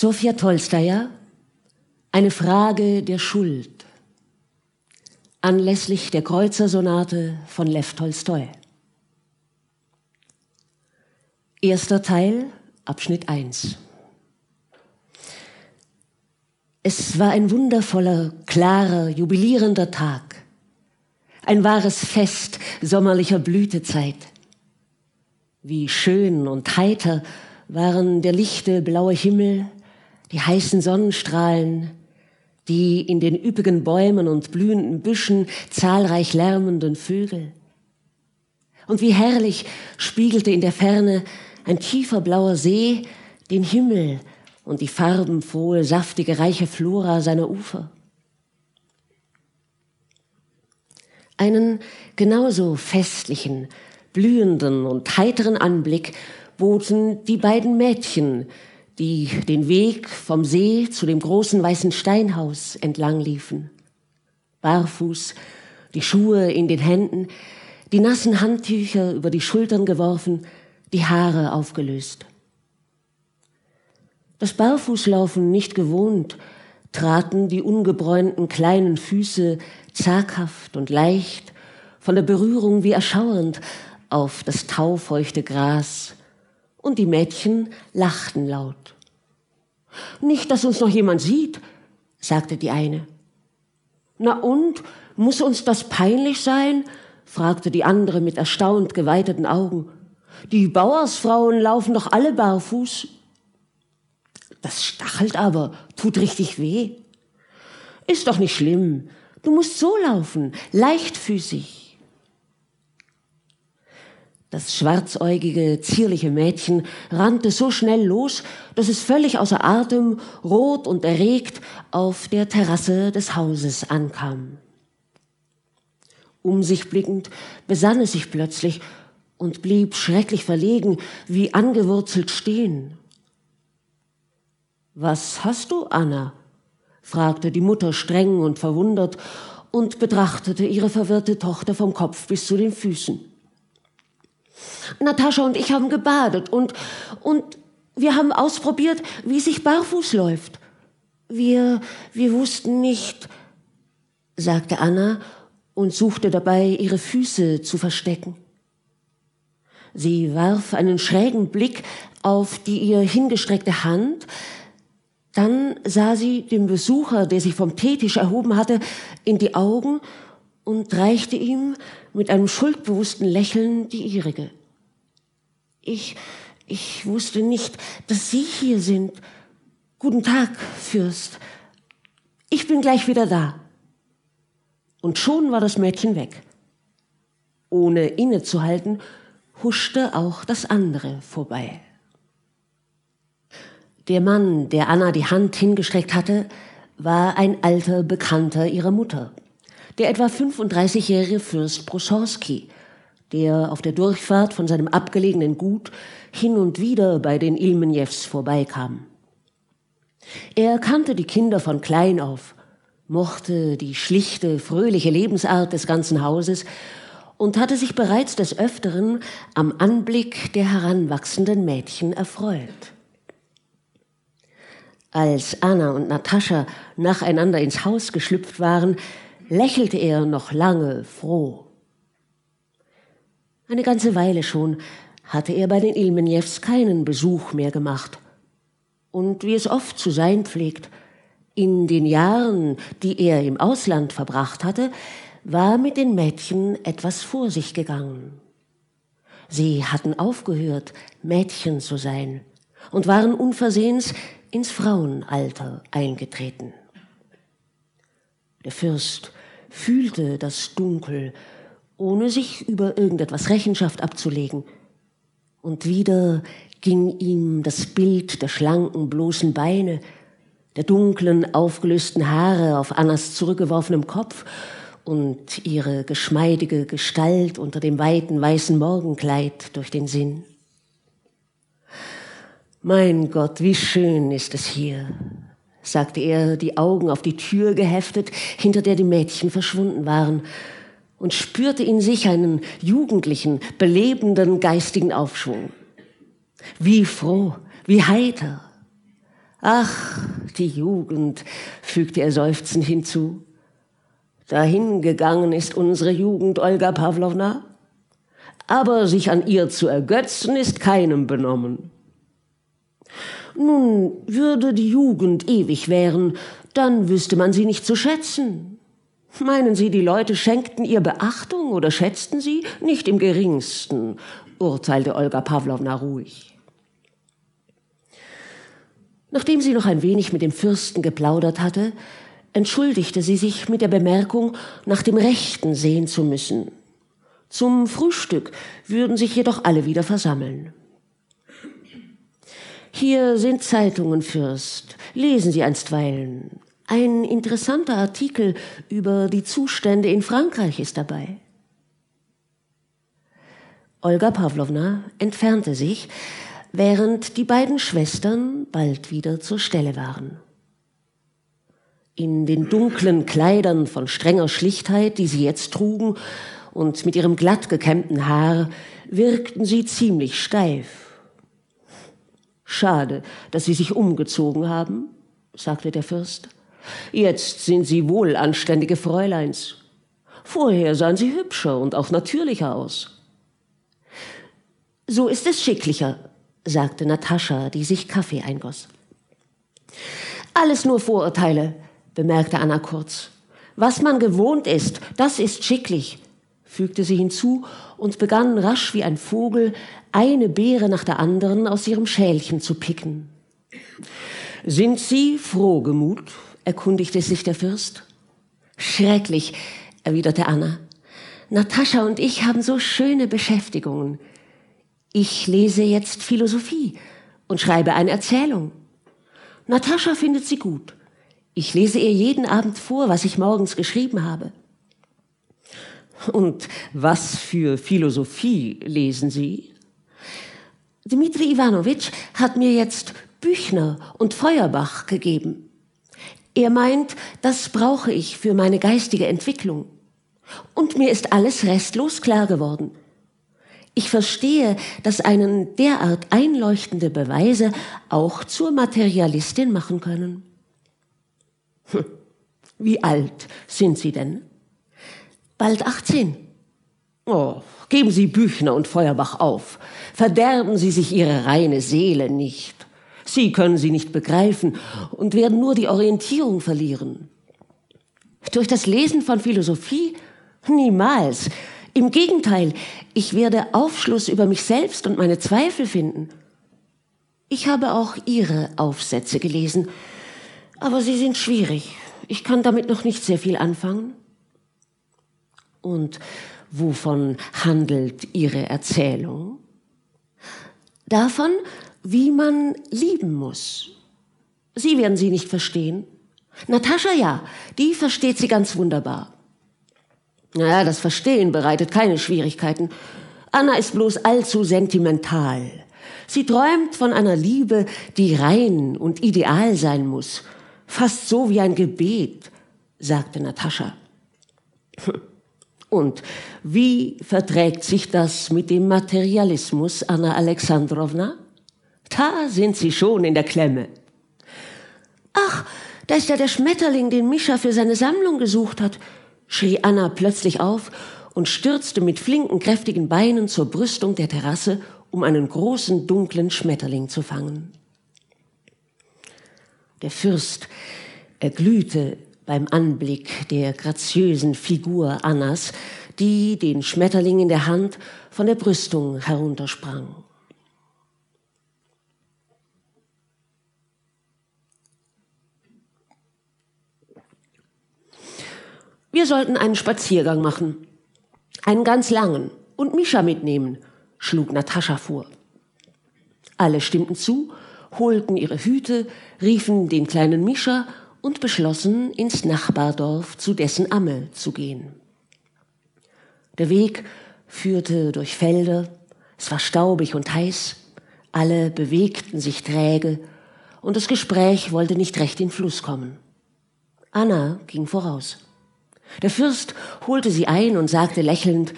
Sofia Tolstaja, eine Frage der Schuld. Anlässlich der Kreuzersonate von Lev Tolstoi. Erster Teil, Abschnitt 1. Es war ein wundervoller, klarer, jubilierender Tag. Ein wahres Fest sommerlicher Blütezeit. Wie schön und heiter waren der lichte blaue Himmel, die heißen Sonnenstrahlen, die in den üppigen Bäumen und blühenden Büschen zahlreich lärmenden Vögel. Und wie herrlich spiegelte in der Ferne ein tiefer blauer See den Himmel und die farbenfrohe, saftige, reiche Flora seiner Ufer. Einen genauso festlichen, blühenden und heiteren Anblick boten die beiden Mädchen, die den Weg vom See zu dem großen weißen Steinhaus entlang liefen. Barfuß, die Schuhe in den Händen, die nassen Handtücher über die Schultern geworfen, die Haare aufgelöst. Das Barfußlaufen nicht gewohnt, traten die ungebräunten kleinen Füße zaghaft und leicht, von der Berührung wie erschauernd, auf das taufeuchte Gras, und die Mädchen lachten laut. Nicht, dass uns noch jemand sieht, sagte die eine. Na und, muss uns das peinlich sein? fragte die andere mit erstaunt geweiteten Augen. Die Bauersfrauen laufen doch alle barfuß. Das stachelt aber, tut richtig weh. Ist doch nicht schlimm. Du musst so laufen, leichtfüßig. Das schwarzäugige, zierliche Mädchen rannte so schnell los, dass es völlig außer Atem, rot und erregt auf der Terrasse des Hauses ankam. Um sich blickend besann es sich plötzlich und blieb schrecklich verlegen, wie angewurzelt stehen. Was hast du, Anna? fragte die Mutter streng und verwundert und betrachtete ihre verwirrte Tochter vom Kopf bis zu den Füßen. Natascha und ich haben gebadet und, und wir haben ausprobiert, wie sich barfuß läuft. Wir, wir wussten nicht, sagte Anna und suchte dabei, ihre Füße zu verstecken. Sie warf einen schrägen Blick auf die ihr hingestreckte Hand, dann sah sie dem Besucher, der sich vom Teetisch erhoben hatte, in die Augen und reichte ihm mit einem schuldbewussten Lächeln die ihrige. Ich, ich wusste nicht, dass Sie hier sind. Guten Tag, Fürst. Ich bin gleich wieder da. Und schon war das Mädchen weg. Ohne innezuhalten, huschte auch das andere vorbei. Der Mann, der Anna die Hand hingestreckt hatte, war ein alter Bekannter ihrer Mutter, der etwa 35-jährige Fürst Brosowski, der auf der Durchfahrt von seinem abgelegenen Gut hin und wieder bei den Ilmenjews vorbeikam. Er kannte die Kinder von klein auf, mochte die schlichte, fröhliche Lebensart des ganzen Hauses und hatte sich bereits des Öfteren am Anblick der heranwachsenden Mädchen erfreut. Als Anna und Natascha nacheinander ins Haus geschlüpft waren, lächelte er noch lange froh. Eine ganze Weile schon hatte er bei den Ilmenjews keinen Besuch mehr gemacht. Und wie es oft zu sein pflegt, in den Jahren, die er im Ausland verbracht hatte, war mit den Mädchen etwas vor sich gegangen. Sie hatten aufgehört, Mädchen zu sein und waren unversehens ins Frauenalter eingetreten. Der Fürst fühlte das Dunkel, ohne sich über irgendetwas Rechenschaft abzulegen. Und wieder ging ihm das Bild der schlanken, bloßen Beine, der dunklen, aufgelösten Haare auf Annas zurückgeworfenem Kopf und ihre geschmeidige Gestalt unter dem weiten weißen Morgenkleid durch den Sinn. Mein Gott, wie schön ist es hier, sagte er, die Augen auf die Tür geheftet, hinter der die Mädchen verschwunden waren, und spürte in sich einen jugendlichen, belebenden geistigen Aufschwung. Wie froh, wie heiter. Ach, die Jugend, fügte er seufzend hinzu. Dahingegangen ist unsere Jugend, Olga Pawlowna. Aber sich an ihr zu ergötzen, ist keinem benommen. Nun, würde die Jugend ewig währen, dann wüsste man sie nicht zu schätzen. Meinen Sie, die Leute schenkten ihr Beachtung oder schätzten sie? Nicht im geringsten, urteilte Olga Pawlowna ruhig. Nachdem sie noch ein wenig mit dem Fürsten geplaudert hatte, entschuldigte sie sich mit der Bemerkung, nach dem Rechten sehen zu müssen. Zum Frühstück würden sich jedoch alle wieder versammeln. Hier sind Zeitungen, Fürst. Lesen Sie einstweilen. Ein interessanter Artikel über die Zustände in Frankreich ist dabei. Olga Pawlowna entfernte sich, während die beiden Schwestern bald wieder zur Stelle waren. In den dunklen Kleidern von strenger Schlichtheit, die sie jetzt trugen, und mit ihrem glatt gekämmten Haar wirkten sie ziemlich steif. Schade, dass Sie sich umgezogen haben, sagte der Fürst. Jetzt sind Sie wohl anständige Fräuleins. Vorher sahen Sie hübscher und auch natürlicher aus. So ist es schicklicher, sagte Natascha, die sich Kaffee eingoss. Alles nur Vorurteile, bemerkte Anna kurz. Was man gewohnt ist, das ist schicklich, fügte sie hinzu und begann rasch wie ein Vogel eine Beere nach der anderen aus ihrem Schälchen zu picken. Sind Sie frohgemut? erkundigte sich der Fürst. Schrecklich, erwiderte Anna. Natascha und ich haben so schöne Beschäftigungen. Ich lese jetzt Philosophie und schreibe eine Erzählung. Natascha findet sie gut. Ich lese ihr jeden Abend vor, was ich morgens geschrieben habe. Und was für Philosophie lesen Sie? Dmitri Ivanovich hat mir jetzt Büchner und Feuerbach gegeben. Er meint, das brauche ich für meine geistige Entwicklung. Und mir ist alles restlos klar geworden. Ich verstehe, dass einen derart einleuchtende Beweise auch zur Materialistin machen können. Hm. Wie alt sind Sie denn? Bald 18. Oh, geben Sie Büchner und Feuerbach auf. Verderben Sie sich Ihre reine Seele nicht. Sie können sie nicht begreifen und werden nur die Orientierung verlieren. Durch das Lesen von Philosophie? Niemals. Im Gegenteil, ich werde Aufschluss über mich selbst und meine Zweifel finden. Ich habe auch Ihre Aufsätze gelesen, aber sie sind schwierig. Ich kann damit noch nicht sehr viel anfangen. Und wovon handelt Ihre Erzählung? Davon, wie man lieben muss. Sie werden sie nicht verstehen. Natascha ja, die versteht sie ganz wunderbar. Naja, das Verstehen bereitet keine Schwierigkeiten. Anna ist bloß allzu sentimental. Sie träumt von einer Liebe, die rein und ideal sein muss. Fast so wie ein Gebet, sagte Natascha. Und wie verträgt sich das mit dem Materialismus, Anna Alexandrowna? Da sind Sie schon in der Klemme. Ach, da ist ja der Schmetterling, den Mischa für seine Sammlung gesucht hat, schrie Anna plötzlich auf und stürzte mit flinken, kräftigen Beinen zur Brüstung der Terrasse, um einen großen, dunklen Schmetterling zu fangen. Der Fürst erglühte beim Anblick der graziösen Figur Annas, die den Schmetterling in der Hand von der Brüstung heruntersprang. Wir sollten einen Spaziergang machen. Einen ganz langen. Und Mischa mitnehmen, schlug Natascha vor. Alle stimmten zu, holten ihre Hüte, riefen den kleinen Mischa und beschlossen, ins Nachbardorf zu dessen Amme zu gehen. Der Weg führte durch Felder, es war staubig und heiß, alle bewegten sich träge, und das Gespräch wollte nicht recht in Fluss kommen. Anna ging voraus. Der Fürst holte sie ein und sagte lächelnd,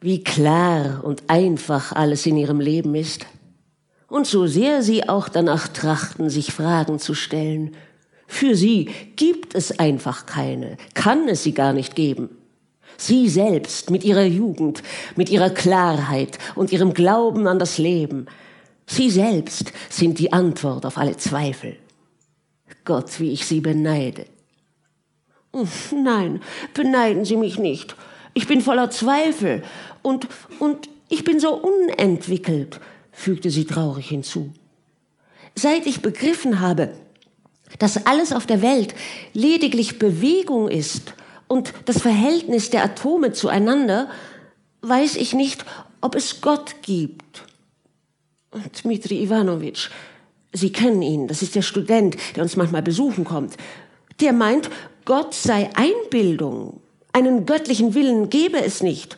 wie klar und einfach alles in ihrem Leben ist. Und so sehr sie auch danach trachten, sich Fragen zu stellen, für sie gibt es einfach keine, kann es sie gar nicht geben. Sie selbst mit ihrer Jugend, mit ihrer Klarheit und ihrem Glauben an das Leben, sie selbst sind die Antwort auf alle Zweifel. Gott, wie ich sie beneide. Nein, beneiden Sie mich nicht. Ich bin voller Zweifel und, und ich bin so unentwickelt, fügte sie traurig hinzu. Seit ich begriffen habe, dass alles auf der Welt lediglich Bewegung ist und das Verhältnis der Atome zueinander, weiß ich nicht, ob es Gott gibt. Dmitri Ivanovich, Sie kennen ihn, das ist der Student, der uns manchmal besuchen kommt. Der meint, Gott sei Einbildung. Einen göttlichen Willen gebe es nicht.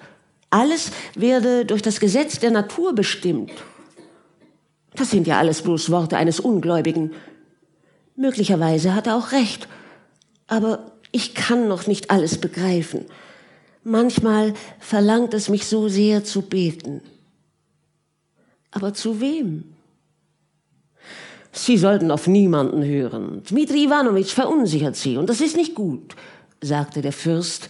Alles werde durch das Gesetz der Natur bestimmt. Das sind ja alles bloß Worte eines Ungläubigen. Möglicherweise hat er auch recht. Aber ich kann noch nicht alles begreifen. Manchmal verlangt es mich so sehr zu beten. Aber zu wem? Sie sollten auf niemanden hören. Dmitri Ivanovich verunsichert Sie, und das ist nicht gut, sagte der Fürst,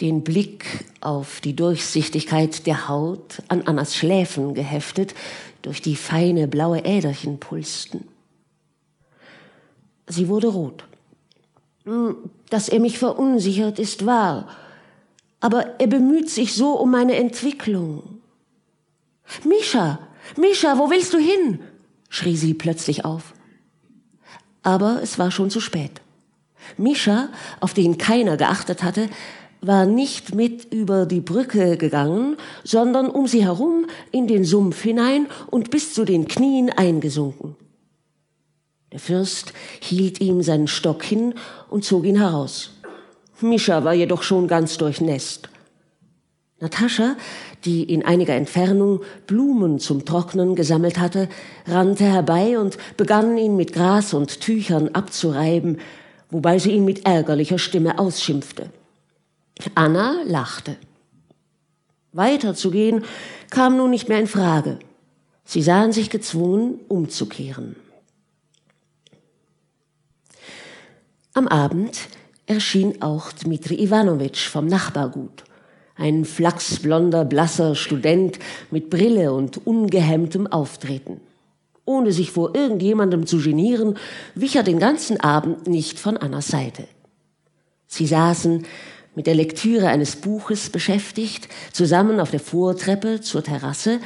den Blick auf die Durchsichtigkeit der Haut an Annas Schläfen geheftet, durch die feine blaue Äderchen pulsten. Sie wurde rot. Hm, dass er mich verunsichert, ist wahr, aber er bemüht sich so um meine Entwicklung. Mischa, Mischa, wo willst du hin? schrie sie plötzlich auf. Aber es war schon zu spät. Mischa, auf den keiner geachtet hatte, war nicht mit über die Brücke gegangen, sondern um sie herum in den Sumpf hinein und bis zu den Knien eingesunken. Der Fürst hielt ihm seinen Stock hin und zog ihn heraus. Mischa war jedoch schon ganz durchnässt. Natascha, die in einiger Entfernung Blumen zum Trocknen gesammelt hatte, rannte herbei und begann ihn mit Gras und Tüchern abzureiben, wobei sie ihn mit ärgerlicher Stimme ausschimpfte. Anna lachte. Weiterzugehen kam nun nicht mehr in Frage. Sie sahen sich gezwungen, umzukehren. Am Abend erschien auch Dmitri Iwanowitsch vom Nachbargut ein flachsblonder, blasser Student mit Brille und ungehemmtem Auftreten. Ohne sich vor irgendjemandem zu genieren, wich er den ganzen Abend nicht von Annas Seite. Sie saßen mit der Lektüre eines Buches beschäftigt, zusammen auf der Vortreppe zur Terrasse,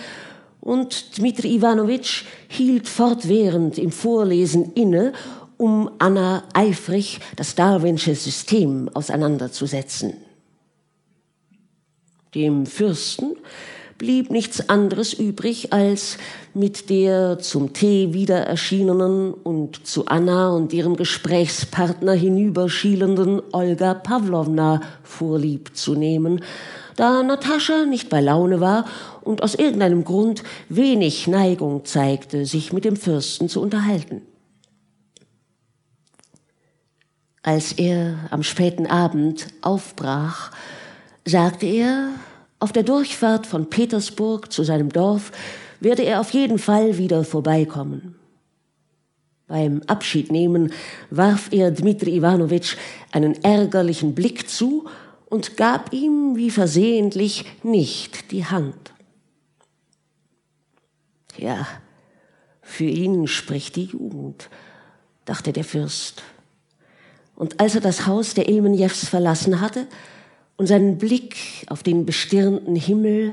und Dmitri Iwanowitsch hielt fortwährend im Vorlesen inne, um Anna eifrig das Darwinsche System auseinanderzusetzen. Dem Fürsten blieb nichts anderes übrig, als mit der zum Tee wieder erschienenen und zu Anna und ihrem Gesprächspartner hinüberschielenden Olga Pawlowna vorlieb zu nehmen, da Natascha nicht bei Laune war und aus irgendeinem Grund wenig Neigung zeigte, sich mit dem Fürsten zu unterhalten. Als er am späten Abend aufbrach, sagte er, auf der Durchfahrt von Petersburg zu seinem Dorf werde er auf jeden Fall wieder vorbeikommen. Beim Abschiednehmen warf er Dmitri Iwanowitsch einen ärgerlichen Blick zu und gab ihm wie versehentlich nicht die Hand. Ja, für ihn spricht die Jugend, dachte der Fürst. Und als er das Haus der Ilmenjews verlassen hatte, und seinen Blick auf den bestirnten Himmel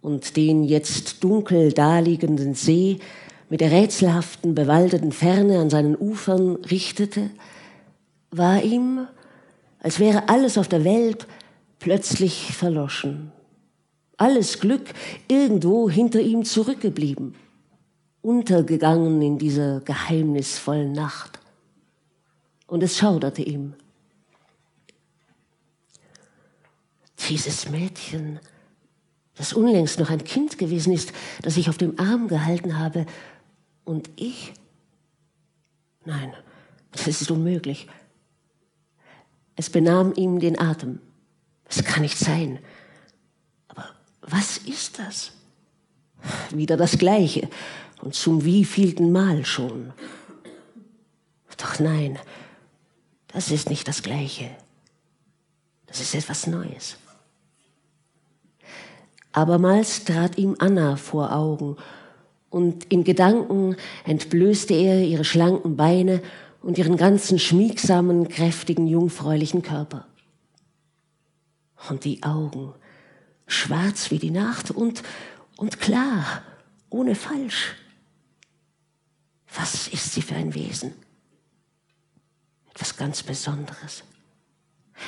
und den jetzt dunkel daliegenden See mit der rätselhaften, bewaldeten Ferne an seinen Ufern richtete, war ihm, als wäre alles auf der Welt plötzlich verloschen. Alles Glück irgendwo hinter ihm zurückgeblieben, untergegangen in dieser geheimnisvollen Nacht. Und es schauderte ihm. Dieses Mädchen, das unlängst noch ein Kind gewesen ist, das ich auf dem Arm gehalten habe, und ich? Nein, das ist unmöglich. Es benahm ihm den Atem. Es kann nicht sein. Aber was ist das? Wieder das Gleiche. und zum wievielten Mal schon. Doch nein, das ist nicht das Gleiche. Das ist etwas Neues. Abermals trat ihm Anna vor Augen, und in Gedanken entblößte er ihre schlanken Beine und ihren ganzen schmiegsamen, kräftigen, jungfräulichen Körper. Und die Augen, schwarz wie die Nacht und, und klar, ohne Falsch. Was ist sie für ein Wesen? Etwas ganz Besonderes.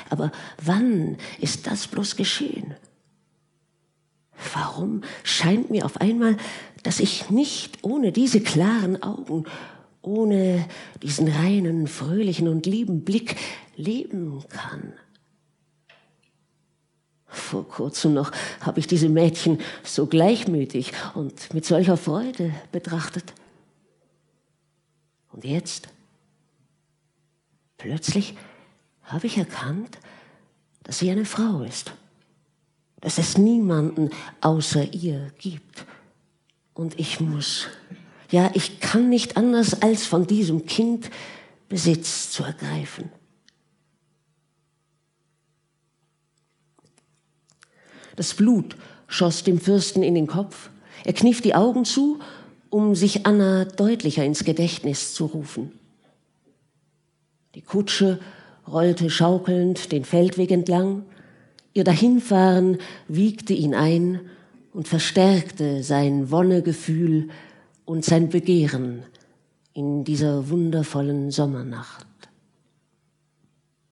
Aber wann ist das bloß geschehen? Warum scheint mir auf einmal, dass ich nicht ohne diese klaren Augen, ohne diesen reinen, fröhlichen und lieben Blick leben kann? Vor kurzem noch habe ich diese Mädchen so gleichmütig und mit solcher Freude betrachtet. Und jetzt, plötzlich habe ich erkannt, dass sie eine Frau ist, dass es niemanden außer ihr gibt. Und ich muss, ja, ich kann nicht anders, als von diesem Kind Besitz zu ergreifen. Das Blut schoss dem Fürsten in den Kopf. Er kniff die Augen zu, um sich Anna deutlicher ins Gedächtnis zu rufen. Die Kutsche rollte schaukelnd den Feldweg entlang, ihr Dahinfahren wiegte ihn ein und verstärkte sein Wonnegefühl und sein Begehren in dieser wundervollen Sommernacht.